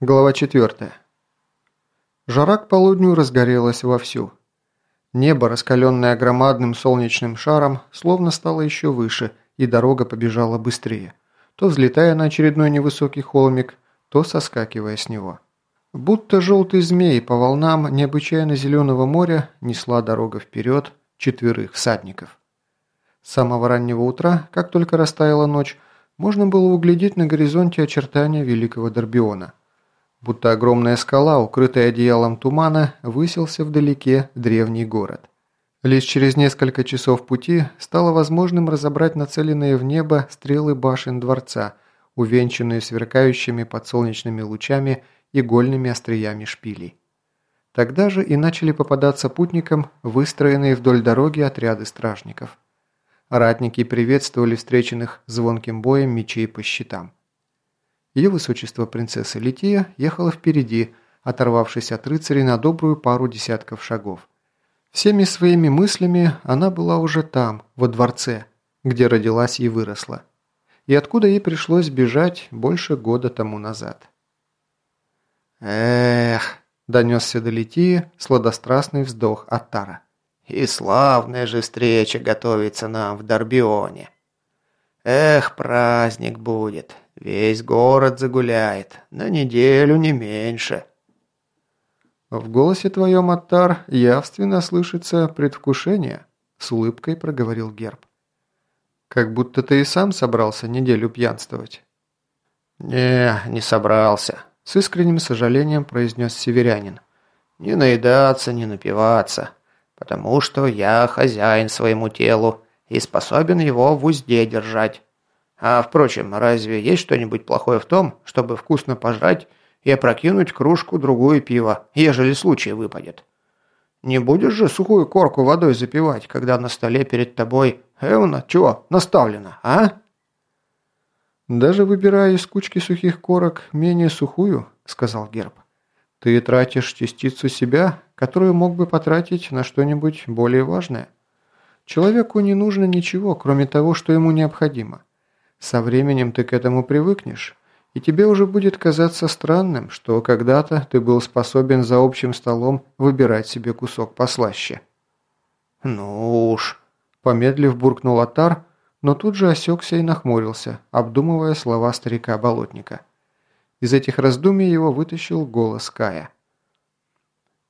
Глава 4. Жара к полудню разгорелась вовсю. Небо, раскаленное громадным солнечным шаром, словно стало еще выше, и дорога побежала быстрее, то взлетая на очередной невысокий холмик, то соскакивая с него. Будто желтый змей по волнам необычайно зеленого моря несла дорога вперед четверых всадников. С самого раннего утра, как только растаяла ночь, можно было углядеть на горизонте очертания Великого Дорбиона – Будто огромная скала, укрытая одеялом тумана, высился вдалеке древний город. Лишь через несколько часов пути стало возможным разобрать нацеленные в небо стрелы башен дворца, увенчанные сверкающими под солнечными лучами игольными остриями шпилей. Тогда же и начали попадаться путникам выстроенные вдоль дороги отряды стражников. Ратники приветствовали встреченных звонким боем мечей по щитам. Ее высочество принцесса Лития ехала впереди, оторвавшись от рыцарей на добрую пару десятков шагов. Всеми своими мыслями она была уже там, во дворце, где родилась и выросла, и откуда ей пришлось бежать больше года тому назад. «Эх!» – донесся до Литии сладострастный вздох Аттара. «И славная же встреча готовится нам в Дорбионе! Эх, праздник будет! Весь город загуляет, на неделю не меньше». «В голосе твоем, Аттар, явственно слышится предвкушение», – с улыбкой проговорил Герб. «Как будто ты и сам собрался неделю пьянствовать». «Не, не собрался», – с искренним сожалением произнес северянин. «Не наедаться, не напиваться, потому что я хозяин своему телу и способен его в узде держать. А впрочем, разве есть что-нибудь плохое в том, чтобы вкусно пожрать и опрокинуть кружку-другую пива, ежели случай выпадет? Не будешь же сухую корку водой запивать, когда на столе перед тобой, эвна, чего, наставлено, а? «Даже выбирая из кучки сухих корок менее сухую», — сказал Герб, — «ты тратишь частицу себя, которую мог бы потратить на что-нибудь более важное. Человеку не нужно ничего, кроме того, что ему необходимо. Со временем ты к этому привыкнешь, и тебе уже будет казаться странным, что когда-то ты был способен за общим столом выбирать себе кусок послаще. «Ну уж», – помедлив буркнул Атар, но тут же осекся и нахмурился, обдумывая слова старика-болотника. Из этих раздумий его вытащил голос Кая.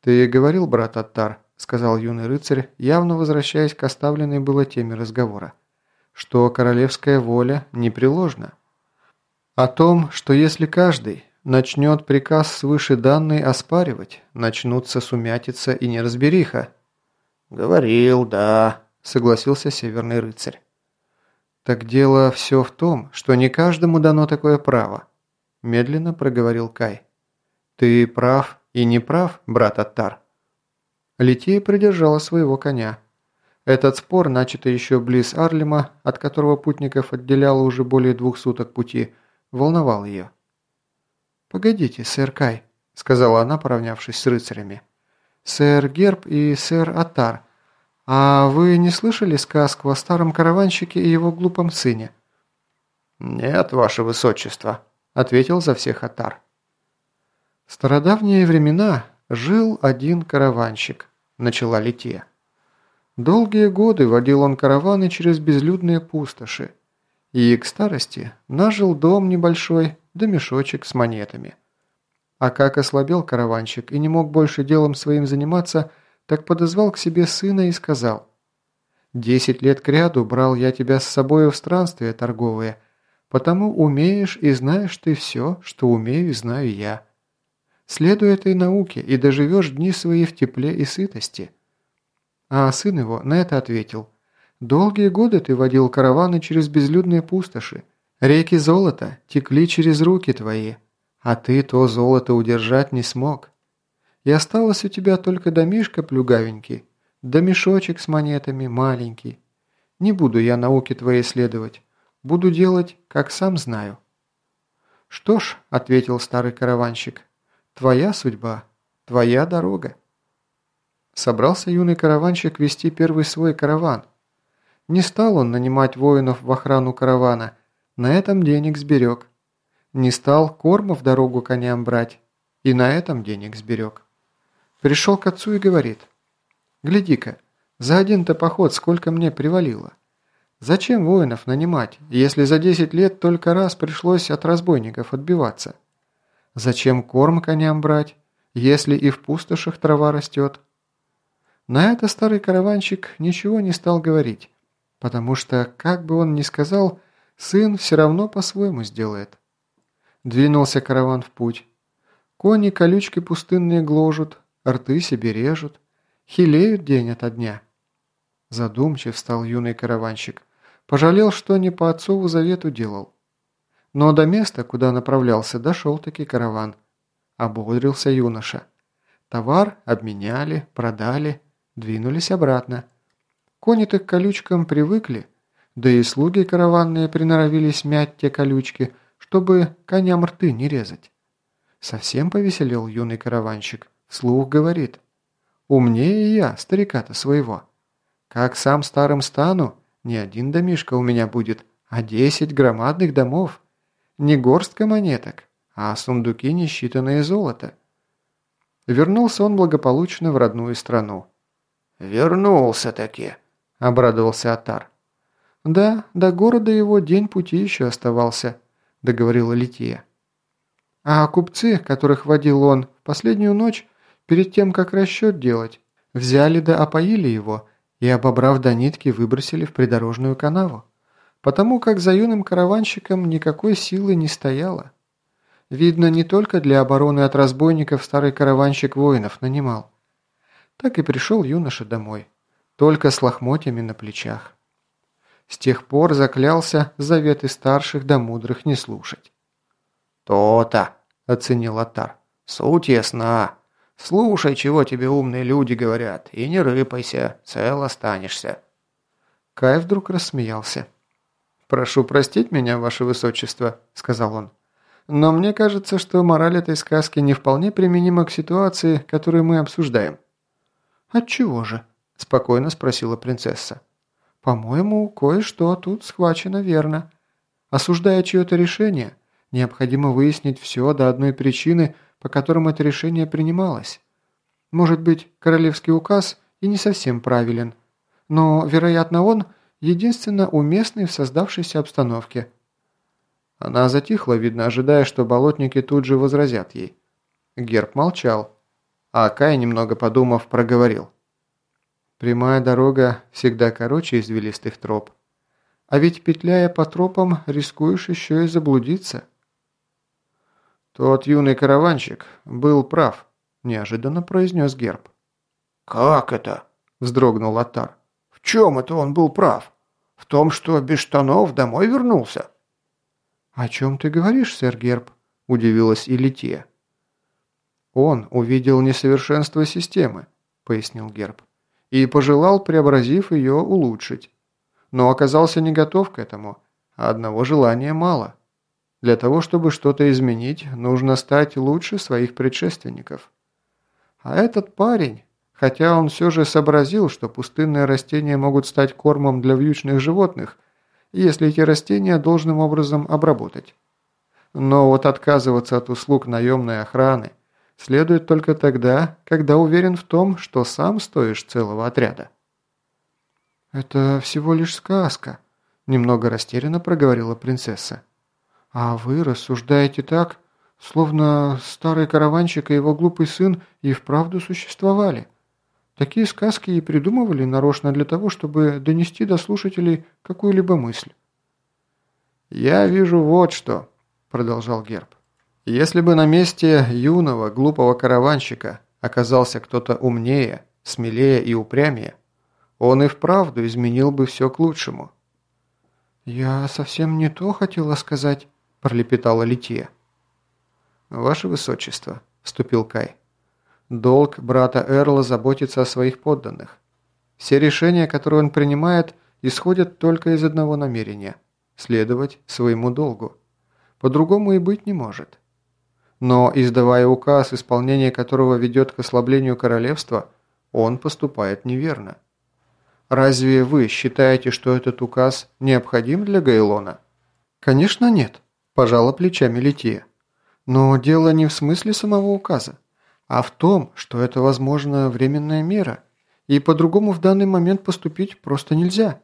«Ты говорил, брат Аттар», – сказал юный рыцарь, явно возвращаясь к оставленной было теме разговора что королевская воля непреложна. О том, что если каждый начнет приказ свыше данный оспаривать, начнутся сумятица и неразбериха. «Говорил, да», — согласился Северный рыцарь. «Так дело все в том, что не каждому дано такое право», – медленно проговорил Кай. «Ты прав и не прав, брат Аттар». Лития придержала своего коня. Этот спор, начатый еще близ Арлема, от которого путников отделяло уже более двух суток пути, волновал ее. «Погодите, сэр Кай», – сказала она, поравнявшись с рыцарями. «Сэр Герб и сэр Атар, а вы не слышали сказку о старом караванщике и его глупом сыне?» «Нет, ваше высочество», – ответил за всех Атар. «В стародавние времена жил один караванщик», – начала Лития. Долгие годы водил он караваны через безлюдные пустоши. И к старости нажил дом небольшой, да мешочек с монетами. А как ослабел караванщик и не мог больше делом своим заниматься, так подозвал к себе сына и сказал, «Десять лет кряду брал я тебя с собою в странствия торговые, потому умеешь и знаешь ты все, что умею и знаю я. Следуй этой науке и доживешь дни свои в тепле и сытости». А сын его на это ответил. «Долгие годы ты водил караваны через безлюдные пустоши. Реки золота текли через руки твои, а ты то золото удержать не смог. И осталось у тебя только домишка плюгавенький, да мешочек с монетами маленький. Не буду я науки твоей следовать, буду делать, как сам знаю». «Что ж», — ответил старый караванщик, — «твоя судьба, твоя дорога». Собрался юный караванщик вести первый свой караван. Не стал он нанимать воинов в охрану каравана, на этом денег сберег. Не стал корма в дорогу коням брать, и на этом денег сберег. Пришел к отцу и говорит, «Гляди-ка, за один-то поход сколько мне привалило. Зачем воинов нанимать, если за 10 лет только раз пришлось от разбойников отбиваться? Зачем корм коням брать, если и в пустошах трава растет?» На это старый караванщик ничего не стал говорить, потому что, как бы он ни сказал, сын все равно по-своему сделает. Двинулся караван в путь. Кони колючки пустынные гложут, рты себе режут, хилеют день ото дня. Задумчив стал юный караванщик, пожалел, что не по отцову завету делал. Но до места, куда направлялся, дошел-таки караван. Ободрился юноша. Товар обменяли, продали, двинулись обратно. Кони-то к колючкам привыкли, да и слуги караванные приноровились мять те колючки, чтобы коням рты не резать. Совсем повеселел юный караванщик, вслух говорит. «Умнее я, старика-то своего. Как сам старым стану, не один домишка у меня будет, а десять громадных домов. Не горстка монеток, а сундуки несчитанное золото». Вернулся он благополучно в родную страну. «Вернулся-таки», — обрадовался Атар. «Да, до города его день пути еще оставался», — договорила Лития. «А купцы, которых водил он в последнюю ночь, перед тем, как расчет делать, взяли да опоили его и, обобрав до нитки, выбросили в придорожную канаву, потому как за юным караванщиком никакой силы не стояло. Видно, не только для обороны от разбойников старый караванщик воинов нанимал. Так и пришел юноша домой, только с лохмотьями на плечах. С тех пор заклялся заветы старших да мудрых не слушать. «То-то», — оценил Атар, — «суть ясна. Слушай, чего тебе умные люди говорят, и не рыпайся, цел останешься». Кай вдруг рассмеялся. «Прошу простить меня, ваше высочество», — сказал он. «Но мне кажется, что мораль этой сказки не вполне применима к ситуации, которую мы обсуждаем». «Отчего же?» – спокойно спросила принцесса. «По-моему, кое-что тут схвачено верно. Осуждая чье-то решение, необходимо выяснить все до одной причины, по которым это решение принималось. Может быть, королевский указ и не совсем правилен, но, вероятно, он единственно уместный в создавшейся обстановке». Она затихла, видно, ожидая, что болотники тут же возразят ей. Герб молчал, а Кай, немного подумав, проговорил. Прямая дорога всегда короче извилистых троп. А ведь, петляя по тропам, рискуешь еще и заблудиться. Тот юный караванщик был прав, неожиданно произнес Герб. «Как это?» – вздрогнул Атар. «В чем это он был прав? В том, что без штанов домой вернулся?» «О чем ты говоришь, сэр Герб?» – удивилась Илития. «Он увидел несовершенство системы», – пояснил Герб и пожелал, преобразив ее, улучшить. Но оказался не готов к этому, а одного желания мало. Для того, чтобы что-то изменить, нужно стать лучше своих предшественников. А этот парень, хотя он все же сообразил, что пустынные растения могут стать кормом для вьючных животных, если эти растения должным образом обработать. Но вот отказываться от услуг наемной охраны – следует только тогда, когда уверен в том, что сам стоишь целого отряда». «Это всего лишь сказка», – немного растерянно проговорила принцесса. «А вы рассуждаете так, словно старый караванщик и его глупый сын и вправду существовали. Такие сказки и придумывали нарочно для того, чтобы донести до слушателей какую-либо мысль». «Я вижу вот что», – продолжал Герб. Если бы на месте юного, глупого караванщика оказался кто-то умнее, смелее и упрямее, он и вправду изменил бы все к лучшему. «Я совсем не то хотела сказать», – пролепетала Лития. «Ваше Высочество», – вступил Кай. «Долг брата Эрла заботиться о своих подданных. Все решения, которые он принимает, исходят только из одного намерения – следовать своему долгу. По-другому и быть не может». Но, издавая указ, исполнение которого ведет к ослаблению королевства, он поступает неверно. Разве вы считаете, что этот указ необходим для Гейлона? Конечно нет, Пожала плечами Лития. Но дело не в смысле самого указа, а в том, что это, возможно, временная мера, и по-другому в данный момент поступить просто нельзя.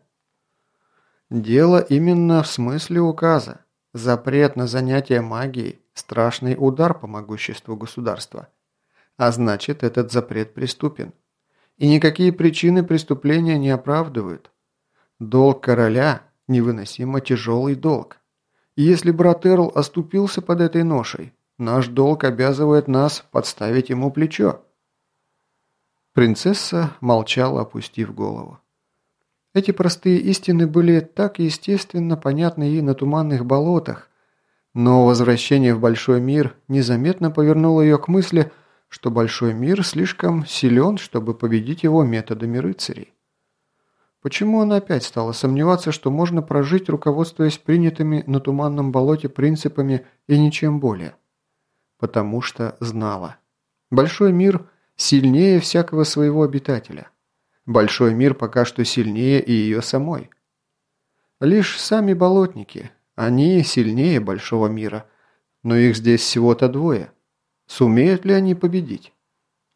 Дело именно в смысле указа. Запрет на занятие магией – страшный удар по могуществу государства. А значит, этот запрет преступен. И никакие причины преступления не оправдывают. Долг короля – невыносимо тяжелый долг. И если брат Эрл оступился под этой ношей, наш долг обязывает нас подставить ему плечо. Принцесса молчала, опустив голову. Эти простые истины были так естественно понятны ей на туманных болотах, но возвращение в большой мир незаметно повернуло ее к мысли, что большой мир слишком силен, чтобы победить его методами рыцарей. Почему она опять стала сомневаться, что можно прожить, руководствуясь принятыми на Туманном болоте принципами и ничем более? Потому что знала. Большой мир сильнее всякого своего обитателя. Большой мир пока что сильнее и ее самой. Лишь сами болотники, они сильнее большого мира, но их здесь всего-то двое. Сумеют ли они победить?